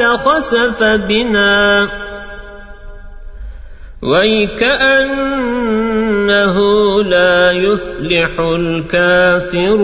لخسف بنا. ويكأنه لا يفلح الكافرون.